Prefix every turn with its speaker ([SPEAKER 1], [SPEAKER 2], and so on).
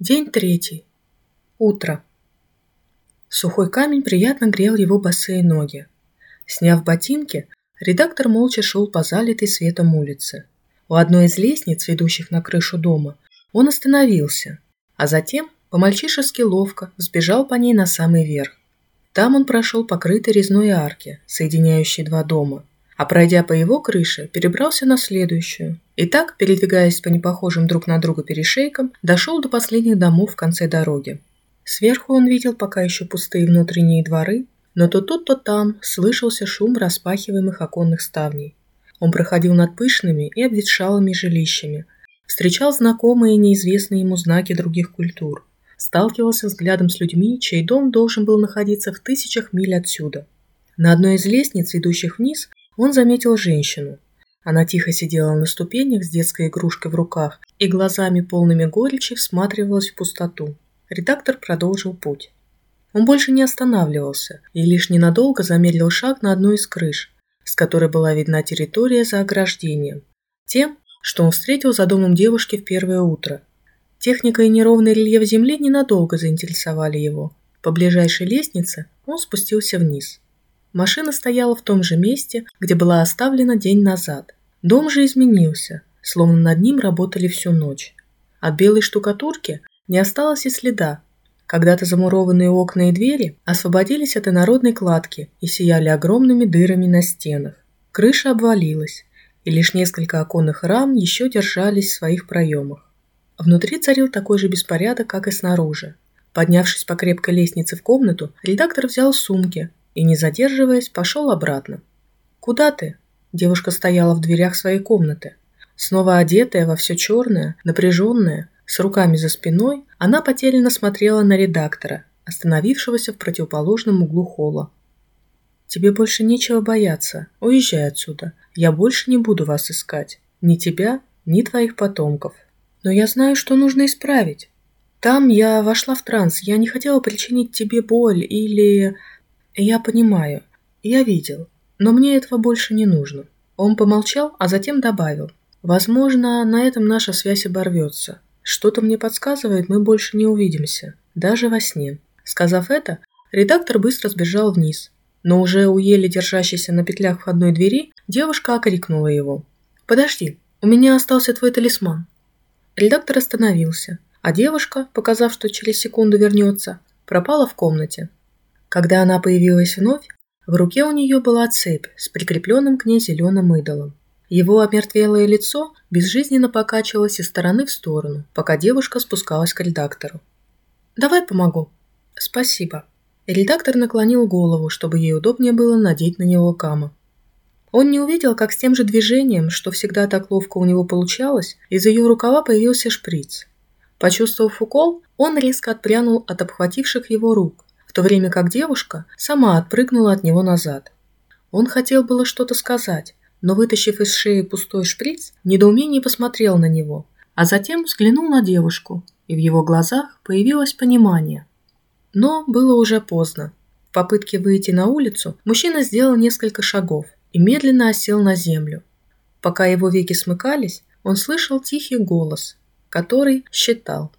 [SPEAKER 1] День третий. Утро. Сухой камень приятно грел его босые ноги. Сняв ботинки, редактор молча шел по залитой светом улице. У одной из лестниц, ведущих на крышу дома, он остановился, а затем, по-мальчишески ловко, сбежал по ней на самый верх. Там он прошел покрытой резной арки, соединяющей два дома, а пройдя по его крыше, перебрался на следующую. И так, передвигаясь по непохожим друг на друга перешейкам, дошел до последних домов в конце дороги. Сверху он видел пока еще пустые внутренние дворы, но то тут, то там слышался шум распахиваемых оконных ставней. Он проходил над пышными и обветшалыми жилищами, встречал знакомые и неизвестные ему знаки других культур, сталкивался взглядом с людьми, чей дом должен был находиться в тысячах миль отсюда. На одной из лестниц, идущих вниз, он заметил женщину. Она тихо сидела на ступенях с детской игрушкой в руках и глазами полными горечи всматривалась в пустоту. Редактор продолжил путь. Он больше не останавливался и лишь ненадолго замедлил шаг на одну из крыш, с которой была видна территория за ограждением, тем, что он встретил за домом девушки в первое утро. Техника и неровный рельеф земли ненадолго заинтересовали его. По ближайшей лестнице он спустился вниз. Машина стояла в том же месте, где была оставлена день назад. Дом же изменился, словно над ним работали всю ночь. От белой штукатурки не осталось и следа. Когда-то замурованные окна и двери освободились от инородной кладки и сияли огромными дырами на стенах. Крыша обвалилась, и лишь несколько оконных рам еще держались в своих проемах. Внутри царил такой же беспорядок, как и снаружи. Поднявшись по крепкой лестнице в комнату, редактор взял сумки, и, не задерживаясь, пошел обратно. «Куда ты?» Девушка стояла в дверях своей комнаты. Снова одетая во все черное, напряженная, с руками за спиной, она потерянно смотрела на редактора, остановившегося в противоположном углу холла. «Тебе больше нечего бояться. Уезжай отсюда. Я больше не буду вас искать. Ни тебя, ни твоих потомков. Но я знаю, что нужно исправить. Там я вошла в транс. Я не хотела причинить тебе боль или... «Я понимаю. Я видел. Но мне этого больше не нужно». Он помолчал, а затем добавил. «Возможно, на этом наша связь оборвется. Что-то мне подсказывает, мы больше не увидимся. Даже во сне». Сказав это, редактор быстро сбежал вниз. Но уже у еле держащейся на петлях входной двери девушка окрикнула его. «Подожди, у меня остался твой талисман». Редактор остановился, а девушка, показав, что через секунду вернется, пропала в комнате. Когда она появилась вновь, в руке у нее была цепь с прикрепленным к ней зеленым идолом. Его омертвелое лицо безжизненно покачивалось из стороны в сторону, пока девушка спускалась к редактору. «Давай помогу». «Спасибо». редактор наклонил голову, чтобы ей удобнее было надеть на него кама. Он не увидел, как с тем же движением, что всегда так ловко у него получалось, из ее рукава появился шприц. Почувствовав укол, он резко отпрянул от обхвативших его рук, в то время как девушка сама отпрыгнула от него назад. Он хотел было что-то сказать, но, вытащив из шеи пустой шприц, недоумение посмотрел на него, а затем взглянул на девушку, и в его глазах появилось понимание. Но было уже поздно. В попытке выйти на улицу мужчина сделал несколько шагов и медленно осел на землю. Пока его веки смыкались, он слышал тихий голос, который считал